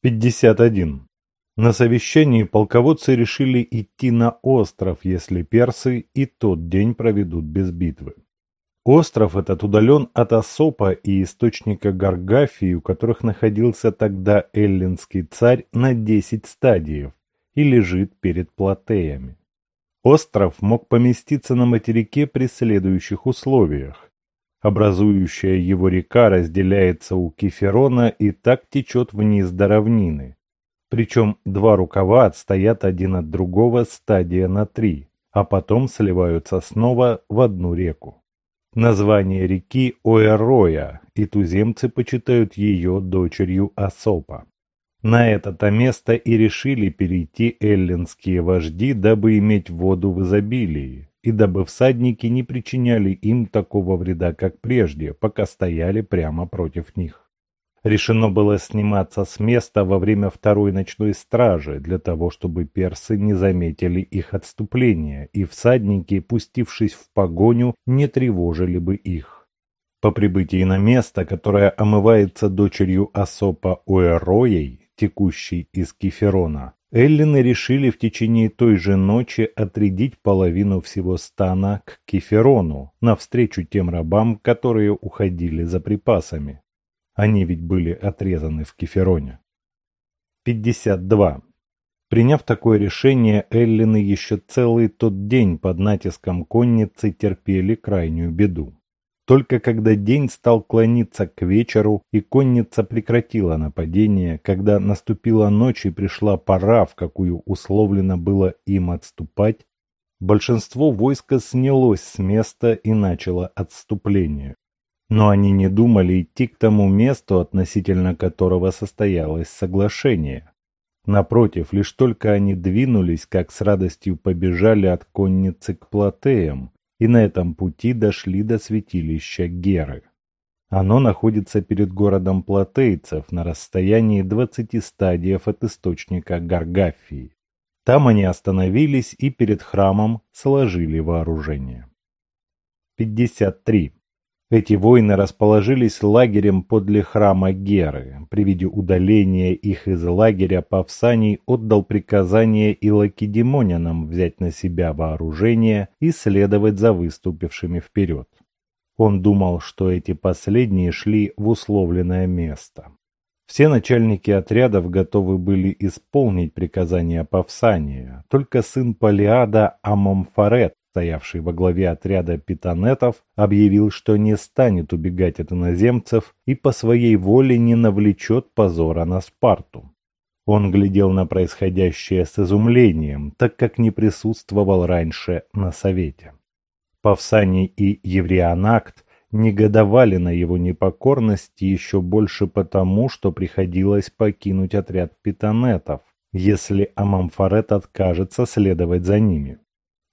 51. На совещании полководцы решили идти на остров, если персы и тот день проведут без битвы. Остров этот удален от Осопа и источника Гаргафии, у которых находился тогда эллинский царь на 10 стадиев и лежит перед Платеями. Остров мог поместиться на материке при следующих условиях. Образующая его река разделяется у Кеферона и так течет вниз до равнины. Причем два рукава отстоят один от другого стадия на три, а потом сливаются снова в одну реку. Название реки Оэроя, и туземцы почитают ее дочерью Асопа. На это-то место и решили перейти эллинские вожди, дабы иметь воду в изобилии, и дабы всадники не причиняли им такого вреда, как прежде, пока стояли прямо против них. Решено было сниматься с места во время второй ночной стражи, для того, чтобы персы не заметили их отступления, и всадники, пустившись в погоню, не тревожили бы их. По прибытии на место, которое омывается дочерью Асопа Уэроей, текущей из Кеферона, Эллины решили в течение той же ночи отрядить половину всего стана к Кеферону, навстречу тем рабам, которые уходили за припасами. Они ведь были отрезаны в Кефероне. 52. Приняв такое решение, эллины еще целый тот день под натиском конницы терпели крайнюю беду. Только когда день стал клониться к вечеру и конница прекратила нападение, когда наступила ночь и пришла пора, в какую условлено было им отступать, большинство войска снялось с места и начало отступление. Но они не думали идти к тому месту, относительно которого состоялось соглашение. Напротив, лишь только они двинулись, как с радостью побежали от конницы к Платеям, и на этом пути дошли до святилища Геры. Оно находится перед городом платейцев на расстоянии 20 стадиев от источника Гаргафии. Там они остановились и перед храмом сложили вооружение. 53. Эти воины расположились лагерем подле храма Геры. При виде удаления их из лагеря Павсаний отдал приказание и лакедемонянам взять на себя вооружение и следовать за выступившими вперед. Он думал, что эти последние шли в условленное место. Все начальники отрядов готовы были исполнить приказание Павсания, только сын Палиада Амомфарет стоявший во главе отряда питонетов, объявил, что не станет убегать от иноземцев и по своей воле не навлечет позора на Спарту. Он глядел на происходящее с изумлением, так как не присутствовал раньше на совете. Павсаний и Еврианакт негодовали на его непокорность еще больше потому, что приходилось покинуть отряд питонетов, если Амамфарет откажется следовать за ними.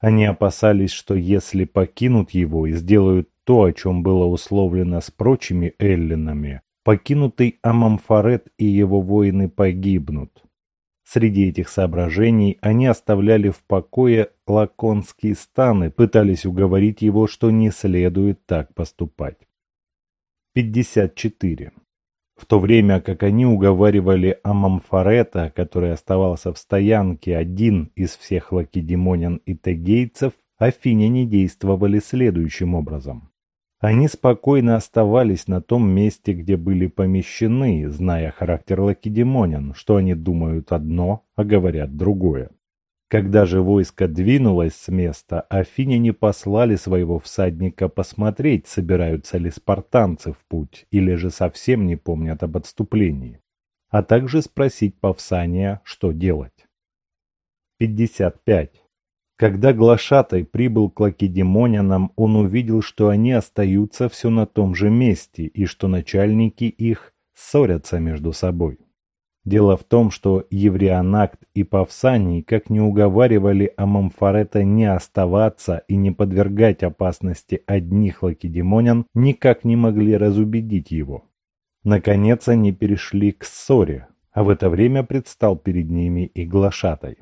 Они опасались, что если покинут его и сделают то, о чем было условлено с прочими эллинами, покинутый Амамфарет и его воины погибнут. Среди этих соображений они оставляли в покое лаконские станы, пытались уговорить его, что не следует так поступать. 54. В то время как они уговаривали Амамфарета, который оставался в стоянке один из всех лакедемонян и тегейцев, афиняне действовали следующим образом. Они спокойно оставались на том месте, где были помещены, зная характер лакедемонян, что они думают одно, а говорят другое. Когда же войско двинулось с места, афиняне послали своего всадника посмотреть, собираются ли спартанцы в путь, или же совсем не помнят об отступлении, а также спросить Павсания, что делать. 55. Когда Глашатай прибыл к лакедемонянам, он увидел, что они остаются все на том же месте и что начальники их ссорятся между собой. Дело в том, что Еврианакт и Павсаний как не уговаривали Амамфарета не оставаться и не подвергать опасности одних лакедемонян, никак не могли разубедить его. Наконец они перешли к ссоре, а в это время предстал перед ними и глашатай.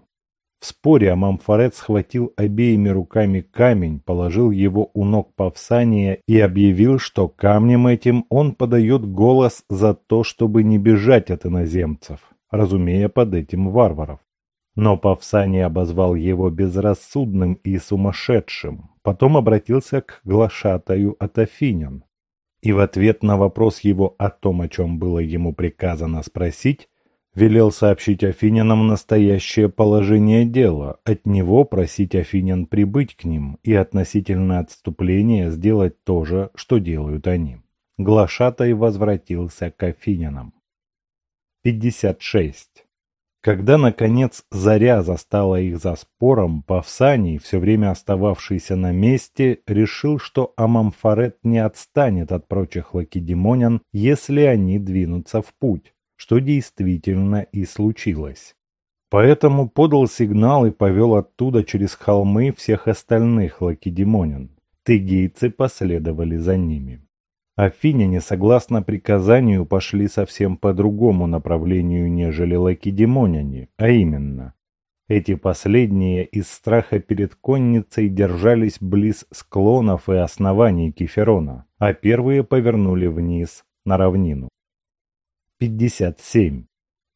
В споре Амамфарет схватил обеими руками камень, положил его у ног Павсания и объявил, что камнем этим он подает голос за то, чтобы не бежать от иноземцев, разумея под этим варваров. Но Павсаний обозвал его безрассудным и сумасшедшим, потом обратился к глашатаю от Афинян. И в ответ на вопрос его о том, о чем было ему приказано спросить, велел сообщить Афинянам настоящее положение дела, от него просить Афинян прибыть к ним и относительно отступления сделать то же, что делают они. Глашатай возвратился к Афинянам. 56. Когда, наконец, заря застала их за спором, Павсаний, все время остававшийся на месте, решил, что Амамфарет не отстанет от прочих лакедемонян, если они двинутся в путь, что действительно и случилось. Поэтому подал сигнал и повел оттуда через холмы всех остальных лакедемонян. Тыгейцы последовали за ними. Афиняне, согласно приказанию, пошли совсем по другому направлению, нежели лакедемоняне, а именно. Эти последние из страха перед конницей держались близ склонов и оснований Кеферона, а первые повернули вниз, на равнину. 57.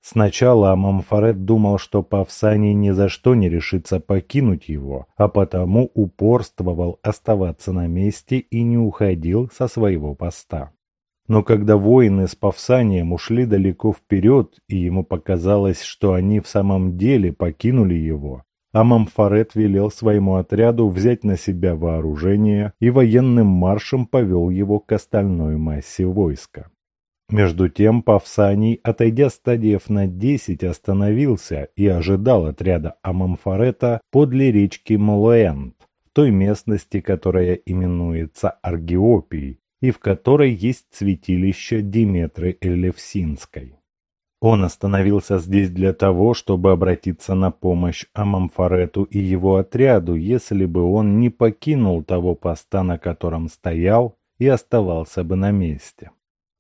Сначала Амамфарет думал, что Павсаний ни за что не решится покинуть его, а потому упорствовал оставаться на месте и не уходил со своего поста. Но когда воины с Павсанием ушли далеко вперед, и ему показалось, что они в самом деле покинули его, Амамфарет велел своему отряду взять на себя вооружение и военным маршем повел его к остальной массе войска. Между тем Павсаний, отойдя стадиев на десять, остановился и ожидал отряда Амамфарета подле речки Малуэнт, той местности, которая именуется Аргиопией, и в которой есть святилище Диметры Элевсинской. Он остановился здесь для того, чтобы обратиться на помощь Амамфарету и его отряду, если бы он не покинул того поста, на котором стоял, и оставался бы на месте.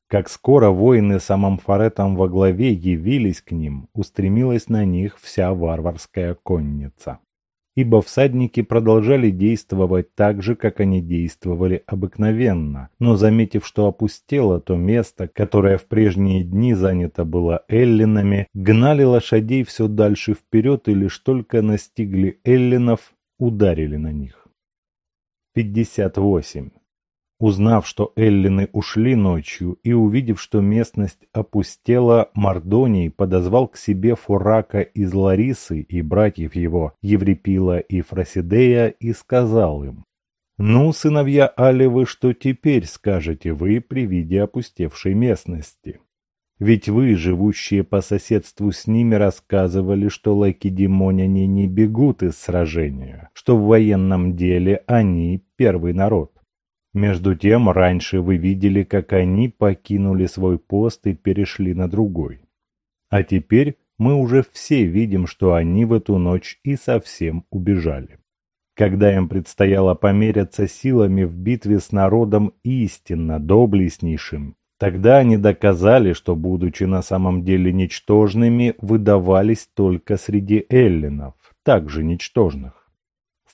Как скоро воины с Амамфаретом во главе явились к ним, устремилась на них вся варварская конница. Ибо всадники продолжали действовать так же, как они действовали обыкновенно, но заметив, что опустело то место, которое в прежние дни занято было эллинами, гнали лошадей все дальше вперед и лишь только настигли эллинов, ударили на них. 58. Узнав, что эллины ушли ночью, и увидев, что местность опустела, Мардоний подозвал к себе Фурака из Ларисы и братьев его, Еврипила и Фросидея, и сказал им, «Ну, сыновья Алевы, что теперь скажете вы при виде опустевшей местности?» Ведь вы, живущие по соседству с ними, рассказывали, что лакедемоняне не бегут из сражения, что в военном деле они первый народ. Между тем, раньше вы видели, как они покинули свой пост и перешли на другой. А теперь мы уже все видим, что они в эту ночь и совсем убежали. Когда им предстояло померяться силами в битве с народом истинно доблестнейшим, тогда они доказали, что, будучи на самом деле ничтожными, выдавались только среди эллинов, также ничтожных.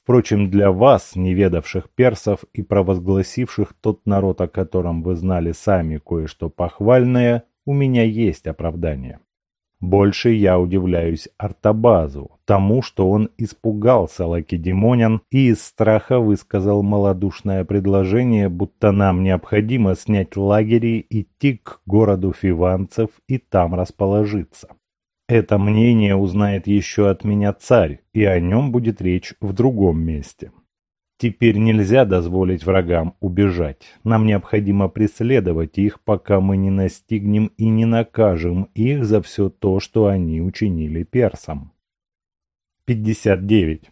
Впрочем, для вас, не ведавших персов и провозгласивших тот народ, о котором вы знали сами кое-что похвальное, у меня есть оправдание. Больше я удивляюсь Артабазу, тому, что он испугался Лакедемонян и из страха высказал малодушное предложение, будто нам необходимо снять лагерь и идти к городу фиванцев и там расположиться. Это мнение узнает еще от меня царь, и о нем будет речь в другом месте. Теперь нельзя дозволить врагам убежать. Нам необходимо преследовать их, пока мы не настигнем и не накажем их за все то, что они учинили персам. 59.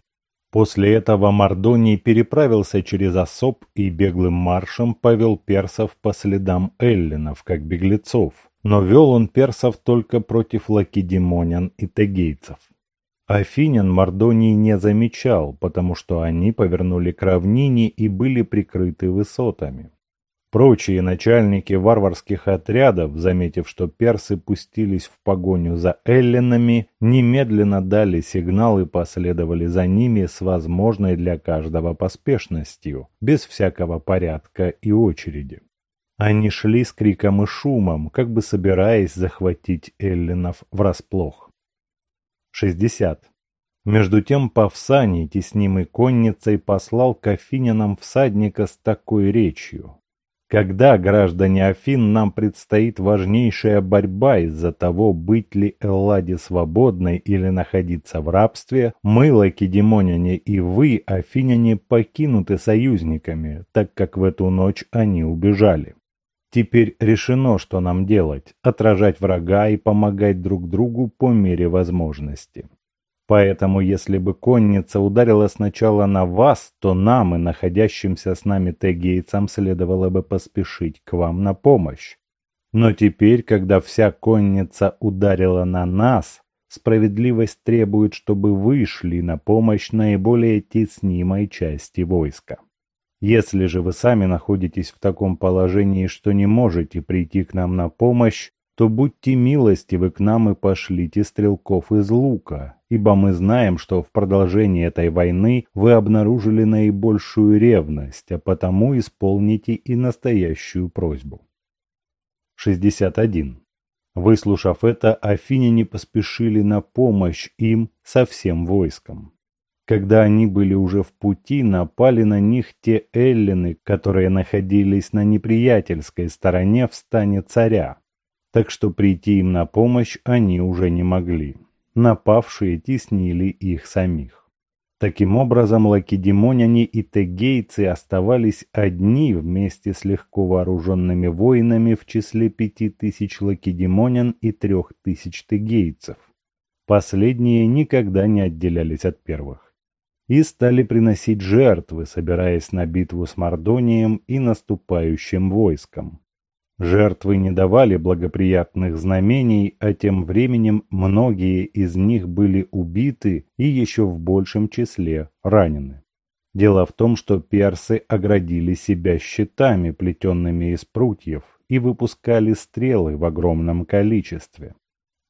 После этого Мардоний переправился через Особ и беглым маршем повел персов по следам эллинов, как беглецов но вел он персов только против лакедемонян и тегейцев. Афинян Мардоний не замечал, потому что они повернули к равнине и были прикрыты высотами. Прочие начальники варварских отрядов, заметив, что персы пустились в погоню за эллинами, немедленно дали сигнал и последовали за ними с возможной для каждого поспешностью, без всякого порядка и очереди. Они шли с криком и шумом, как бы собираясь захватить эллинов врасплох. 60. Между тем Павсаний, теснимый конницей, послал к Афинянам всадника с такой речью. Когда, граждане Афин, нам предстоит важнейшая борьба из-за того, быть ли Элладе свободной или находиться в рабстве, мы, лакедемоняне, и вы, афиняне, покинуты союзниками, так как в эту ночь они убежали. Теперь решено, что нам делать – отражать врага и помогать друг другу по мере возможности. Поэтому, если бы конница ударила сначала на вас, то нам и находящимся с нами тегейцам следовало бы поспешить к вам на помощь. Но теперь, когда вся конница ударила на нас, справедливость требует, чтобы вы шли на помощь наиболее теснимой части войска. Если же вы сами находитесь в таком положении, что не можете прийти к нам на помощь, то будьте милостивы к нам и пошлите стрелков из лука, ибо мы знаем, что в продолжении этой войны вы обнаружили наибольшую ревность, а потому исполните и настоящую просьбу. 61. Выслушав это, афиняне поспешили на помощь им со всем войском. Когда они были уже в пути, напали на них те эллины, которые находились на неприятельской стороне в стане царя, так что прийти им на помощь они уже не могли. Напавшие теснили их самих. Таким образом, лакедемоняне и тегейцы оставались одни вместе с легко вооруженными воинами в числе пяти тысяч лакедемонян и трех тысяч тегейцев. Последние никогда не отделялись от первых. И стали приносить жертвы, собираясь на битву с Мордонием и наступающим войском. Жертвы не давали благоприятных знамений, а тем временем многие из них были убиты и еще в большем числе ранены. Дело в том, что персы оградили себя щитами, плетенными из прутьев, и выпускали стрелы в огромном количестве.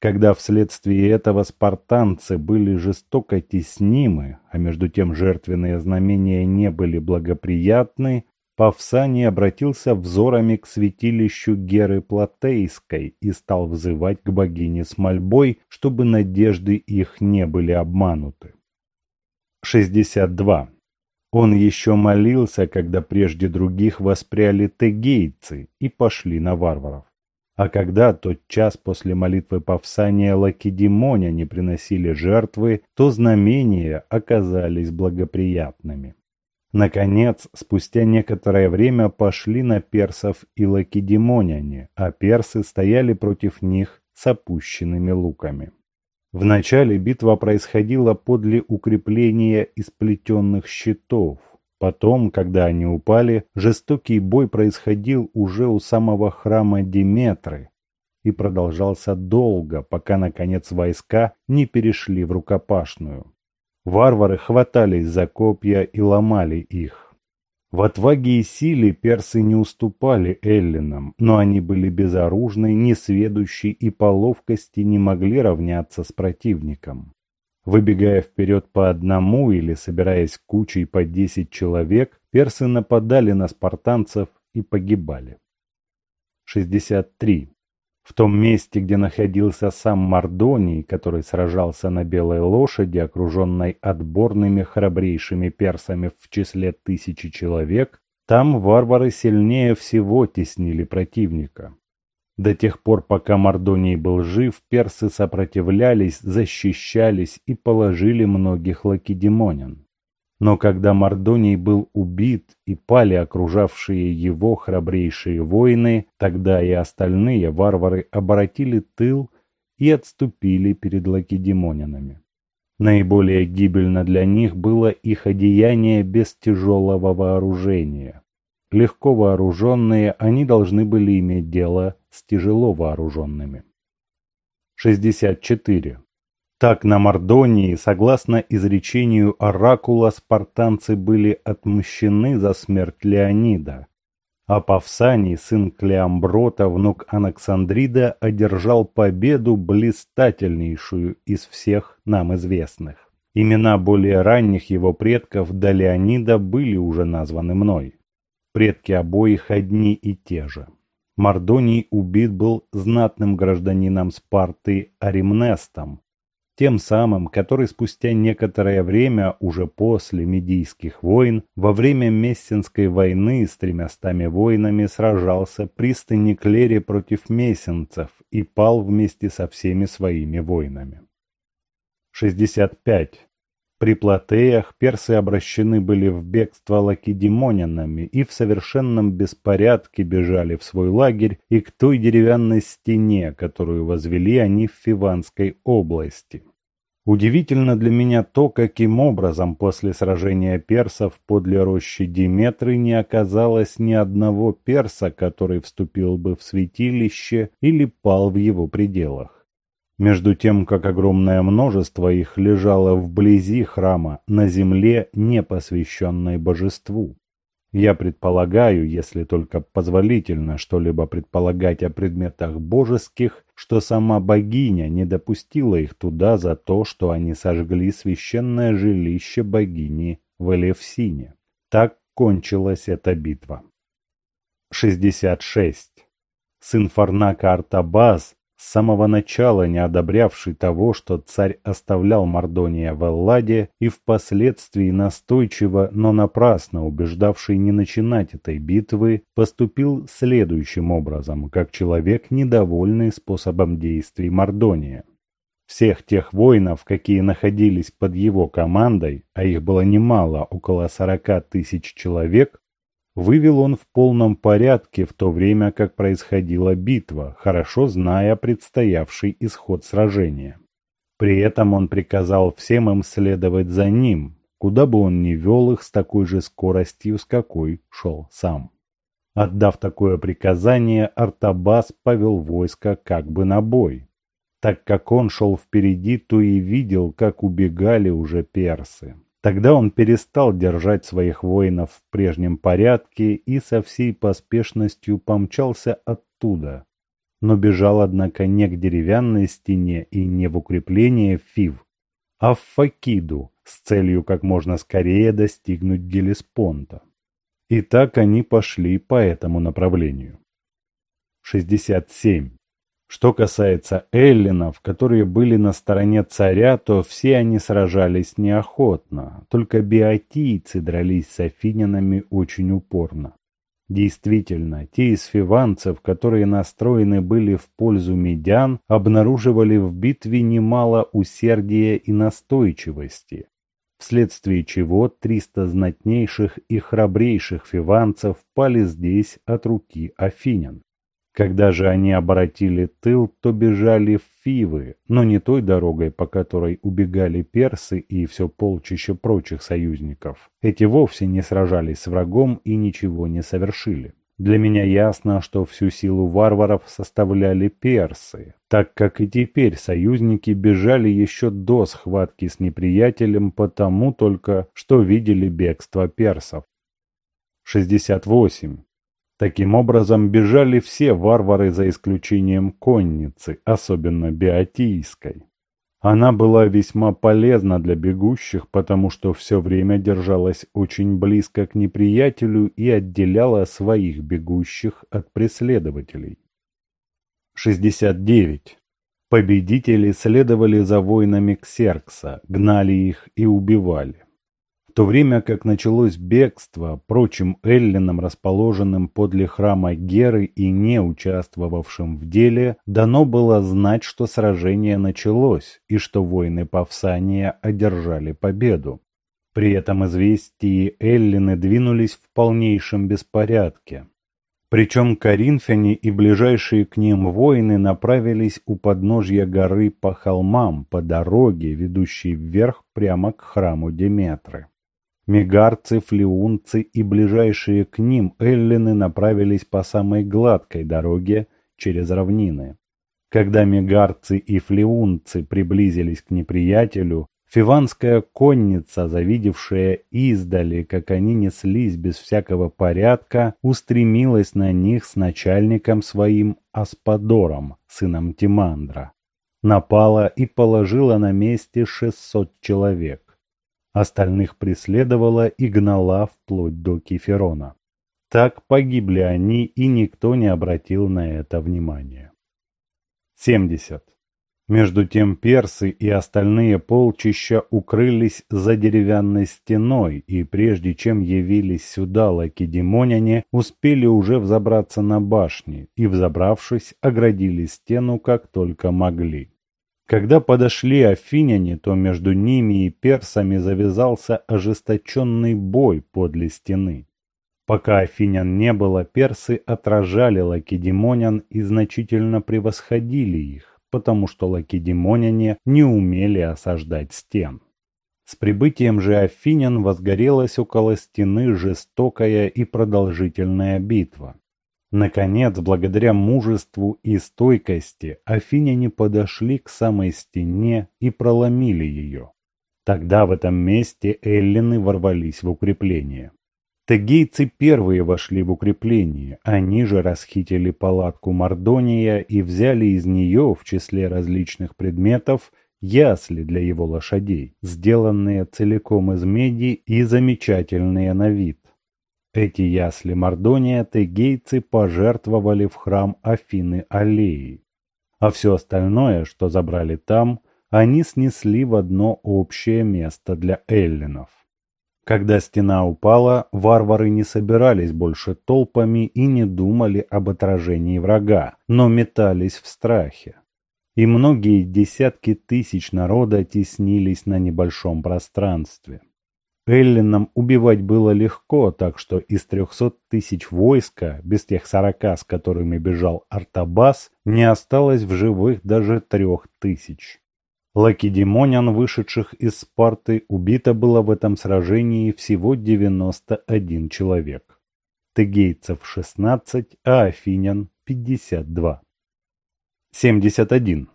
Когда вследствие этого спартанцы были жестоко теснимы, а между тем жертвенные знамения не были благоприятны, Павсаний обратился взорами к святилищу Геры Платейской и стал взывать к богине с мольбой, чтобы надежды их не были обмануты. 62. Он еще молился, когда прежде других воспряли тегейцы и пошли на варваров. А когда тот час после молитвы Павсания Лакедемоня не приносили жертвы, то знамения оказались благоприятными. Наконец, спустя некоторое время пошли на персов и лакедемоняне, а персы стояли против них с опущенными луками. Вначале битва происходила подле укрепления из плетенных щитов. Потом, когда они упали, жестокий бой происходил уже у самого храма Диметры и продолжался долго, пока, наконец, войска не перешли в рукопашную. Варвары хватались за копья и ломали их. В отваге и силе персы не уступали эллинам, но они были безоружны, несведущи и по ловкости не могли равняться с противником. Выбегая вперед по одному или собираясь кучей по десять человек, персы нападали на спартанцев и погибали. 63. В том месте, где находился сам Мардоний, который сражался на белой лошади, окруженной отборными храбрейшими персами в числе тысячи человек, там варвары сильнее всего теснили противника. До тех пор, пока Мардоний был жив, персы сопротивлялись, защищались и положили многих лакедемонян. Но когда Мардоний был убит и пали окружавшие его храбрейшие воины, тогда и остальные варвары обратили тыл и отступили перед лакедемонянами. Наиболее гибельно для них было их одеяние без тяжелого вооружения. Легко вооруженные они должны были иметь дело с тяжело вооруженными. 64. Так на Мордонии, согласно изречению Оракула, спартанцы были отмщены за смерть Леонида, а Павсаний, сын Клеамброта, внук Анаксандрида, одержал победу блистательнейшую из всех нам известных. Имена более ранних его предков до Леонида были уже названы мной. Предки обоих одни и те же. Мардоний убит был знатным гражданином Спарты Аримнестом, тем самым, который спустя некоторое время, уже после Медийских войн, во время Мессинской войны с тремястами воинами сражался при Станиклере против мессенцев и пал вместе со всеми своими воинами. 65. При Платеях персы обращены были в бегство лакедемонянами и в совершенном беспорядке бежали в свой лагерь и к той деревянной стене, которую возвели они в Фиванской области. Удивительно для меня то, каким образом после сражения персов подле рощи Диметры не оказалось ни одного перса, который вступил бы в святилище или пал в его пределах между тем как огромное множество их лежало вблизи храма, на земле, не посвященной божеству. Я предполагаю, если только позволительно что-либо предполагать о предметах божеских, что сама богиня не допустила их туда за то, что они сожгли священное жилище богини в Элевсине. Так кончилась эта битва. 66. Сын Фарнака Артабаз с самого начала не одобрявший того, что царь оставлял Мардония в Элладе и впоследствии настойчиво, но напрасно убеждавший не начинать этой битвы, поступил следующим образом, как человек, недовольный способом действий Мардония. Всех тех воинов, какие находились под его командой, а их было немало, около сорока тысяч человек, вывел он в полном порядке в то время, как происходила битва, хорошо зная предстоявший исход сражения. При этом он приказал всем им следовать за ним, куда бы он ни вел их с такой же скоростью, с какой шел сам. Отдав такое приказание, Артабас повел войско как бы на бой. Так как он шел впереди, то и видел, как убегали уже персы. Тогда он перестал держать своих воинов в прежнем порядке и со всей поспешностью помчался оттуда. Но бежал, однако, не к деревянной стене и не в укрепление Фив, а в Факиду с целью как можно скорее достигнуть Гелеспонта. И так они пошли по этому направлению. 67. Что касается эллинов, которые были на стороне царя, то все они сражались неохотно, только биотийцы дрались с афинянами очень упорно. Действительно, те из фиванцев, которые настроены были в пользу медян, обнаруживали в битве немало усердия и настойчивости, вследствие чего 300 знатнейших и храбрейших фиванцев пали здесь от руки афинян. Когда же они обратили тыл, то бежали в Фивы, но не той дорогой, по которой убегали персы и все полчище прочих союзников. Эти вовсе не сражались с врагом и ничего не совершили. Для меня ясно, что всю силу варваров составляли персы, так как и теперь союзники бежали еще до схватки с неприятелем потому только, что видели бегство персов. 68. Таким образом, бежали все варвары за исключением конницы, особенно биотийской. Она была весьма полезна для бегущих, потому что все время держалась очень близко к неприятелю и отделяла своих бегущих от преследователей. 69. Победители следовали за воинами Ксеркса, гнали их и убивали. В то время как началось бегство, прочим эллинам, расположенным подле храма Геры и не участвовавшим в деле, дано было знать, что сражение началось и что воины Павсания одержали победу. При этом известии эллины двинулись в полнейшем беспорядке. Причем коринфяне и ближайшие к ним воины направились у подножья горы по холмам, по дороге, ведущей вверх прямо к храму Деметры. Мегарцы, флеунцы и ближайшие к ним эллины направились по самой гладкой дороге через равнины. Когда мегарцы и флеунцы приблизились к неприятелю, фиванская конница, завидевшая издали, как они неслись без всякого порядка, устремилась на них с начальником своим Аспадором, сыном Тимандра. Напала и положила на месте шестьсот человек. Остальных преследовала и гнала вплоть до Кеферона. Так погибли они, и никто не обратил на это внимания. 70. Между тем персы и остальные полчища укрылись за деревянной стеной, и прежде чем явились сюда лакедемоняне, успели уже взобраться на башни, и, взобравшись, оградили стену как только могли. Когда подошли афиняне, то между ними и персами завязался ожесточенный бой подле стены. Пока афинян не было, персы отражали лакедемонян и значительно превосходили их, потому что лакедемоняне не умели осаждать стен. С прибытием же афинян возгорелась около стены жестокая и продолжительная битва. Наконец, благодаря мужеству и стойкости, афиняне подошли к самой стене и проломили ее. Тогда в этом месте эллины ворвались в укрепление. Тегейцы первые вошли в укрепление, они же расхитили палатку Мардония и взяли из нее, в числе различных предметов, ясли для его лошадей, сделанные целиком из меди и замечательные на вид. Эти ясли Мардония тегейцы пожертвовали в храм Афины Аллеи, а все остальное, что забрали там, они снесли в одно общее место для эллинов. Когда стена упала, варвары не собирались больше толпами и не думали об отражении врага, но метались в страхе. И многие десятки тысяч народа теснились на небольшом пространстве. Эллинам убивать было легко, так что из трехсот тысяч войска, без тех сорока, с которыми бежал Артабас, не осталось в живых даже трех тысяч. Лакедемонян, вышедших из Спарты, убито было в этом сражении всего 91 человек. Тегейцев 16, а афинян 52. 71.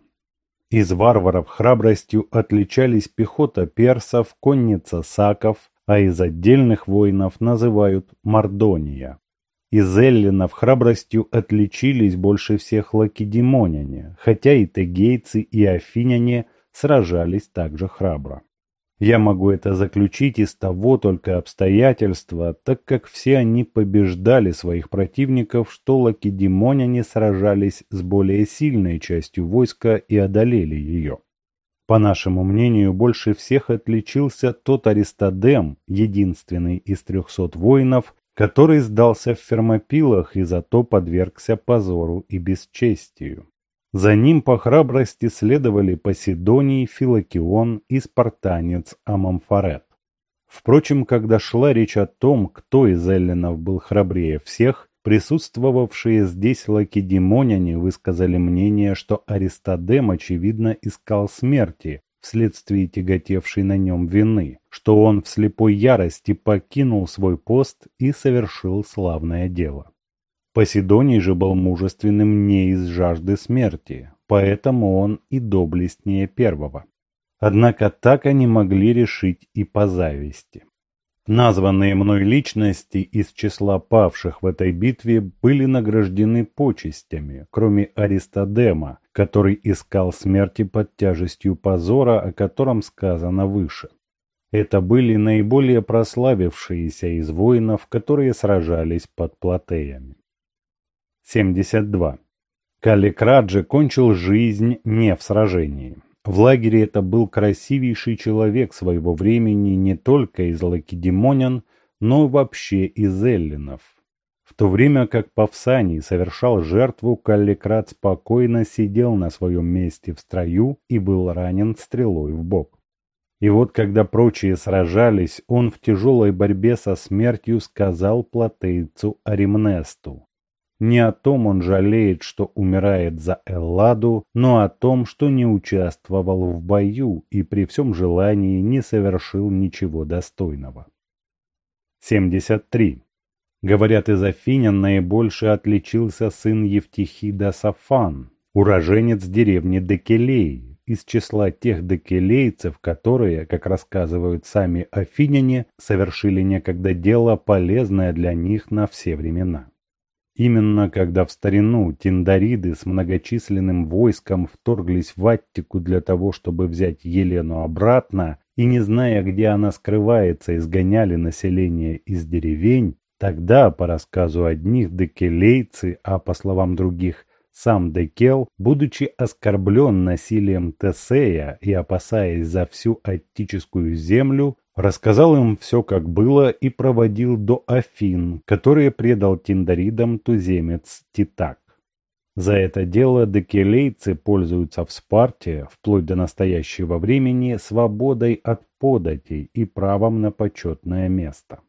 Из варваров храбростью отличались пехота персов, конница саков, а из отдельных воинов называют Мардония. Из эллинов храбростью отличились больше всех лакедемоняне, хотя и тегейцы, и афиняне – сражались также храбро. Я могу это заключить из того только обстоятельства, так как все они побеждали своих противников, что лакедемоняне сражались с более сильной частью войска и одолели ее. По нашему мнению, больше всех отличился тот Аристодем, единственный из трехсот воинов, который сдался в Фермопилах и зато подвергся позору и бесчестию. За ним по храбрости следовали Поседоний, Филокион и спартанец Амамфарет. Впрочем, когда шла речь о том, кто из эллинов был храбрее всех, присутствовавшие здесь лакедемоняне высказали мнение, что Аристодем, очевидно, искал смерти вследствие тяготевшей на нем вины, что он в слепой ярости покинул свой пост и совершил славное дело. Поседоний же был мужественным не из жажды смерти, поэтому он и доблестнее первого. Однако так они могли решить и по зависти. Названные мной личности из числа павших в этой битве были награждены почестями, кроме Аристодема, который искал смерти под тяжестью позора, о котором сказано выше. Это были наиболее прославившиеся из воинов, которые сражались под Платеями. 72. Каликраджи кончил жизнь не в сражении. В лагере это был красивейший человек своего времени не только из лакедемонян, но вообще из эллинов. В то время как Павсаний совершал жертву, Калликрат спокойно сидел на своем месте в строю и был ранен стрелой в бок. И вот когда прочие сражались, он в тяжелой борьбе со смертью сказал платейцу Аримнесту не о том он жалеет, что умирает за Элладу, но о том, что не участвовал в бою и при всем желании не совершил ничего достойного. 73. Говорят, из Афинян наибольше отличился сын Евтихида Сафан, уроженец деревни Декелей, из числа тех декелейцев, которые, как рассказывают сами афиняне, совершили некогда дело, полезное для них на все времена. Именно когда в старину тиндариды с многочисленным войском вторглись в Аттику для того, чтобы взять Елену обратно, и не зная, где она скрывается, изгоняли население из деревень, Тогда, по рассказу одних, декелейцы, а по словам других, сам Декел, будучи оскорблен насилием Тесея и опасаясь за всю аттическую землю, рассказал им все, как было, и проводил до Афин, которые предал Тиндаридам туземец Титак. За это дело декелейцы пользуются в Спарте, вплоть до настоящего времени, свободой от податей и правом на почетное место.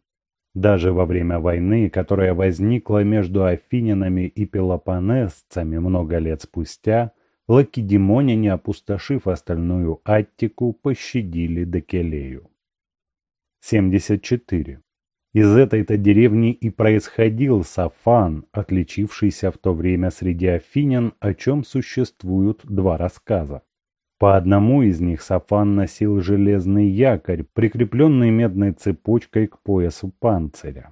Даже во время войны, которая возникла между афинянами и пелопонесцами много лет спустя, лакедемоняне, опустошив остальную Аттику, пощадили Декелею. 74. Из этой-то деревни и происходил Сафан, отличившийся в то время среди афинян, о чем существуют два рассказа. По одному из них Сафан носил железный якорь, прикрепленный медной цепочкой к поясу панциря.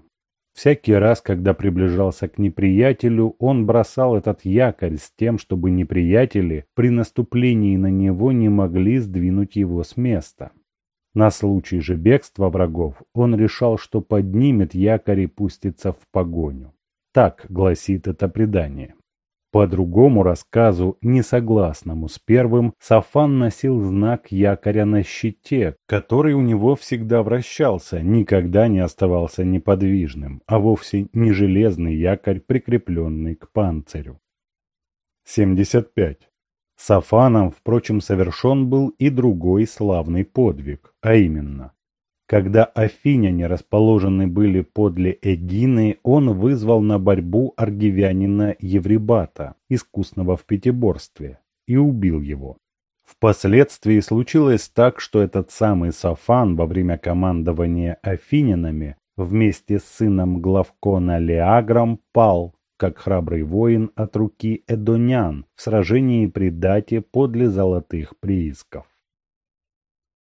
Всякий раз, когда приближался к неприятелю, он бросал этот якорь с тем, чтобы неприятели при наступлении на него не могли сдвинуть его с места. На случай же бегства врагов он решал, что поднимет якорь и пустится в погоню. Так гласит это предание. По другому рассказу, несогласному с первым, Сафан носил знак якоря на щите, который у него всегда вращался, никогда не оставался неподвижным, а вовсе не железный якорь, прикрепленный к панцирю. 75. Сафаном, впрочем, совершен был и другой славный подвиг, а именно когда афиняне расположены были подле Эдины, он вызвал на борьбу аргивянина Евребата, искусного в пятиборстве, и убил его. Впоследствии случилось так, что этот самый Сафан во время командования афинянами вместе с сыном Главкона Леагром пал, как храбрый воин от руки Эдонян в сражении при Дате подле золотых приисков.